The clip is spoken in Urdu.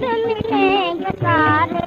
دل میں گزار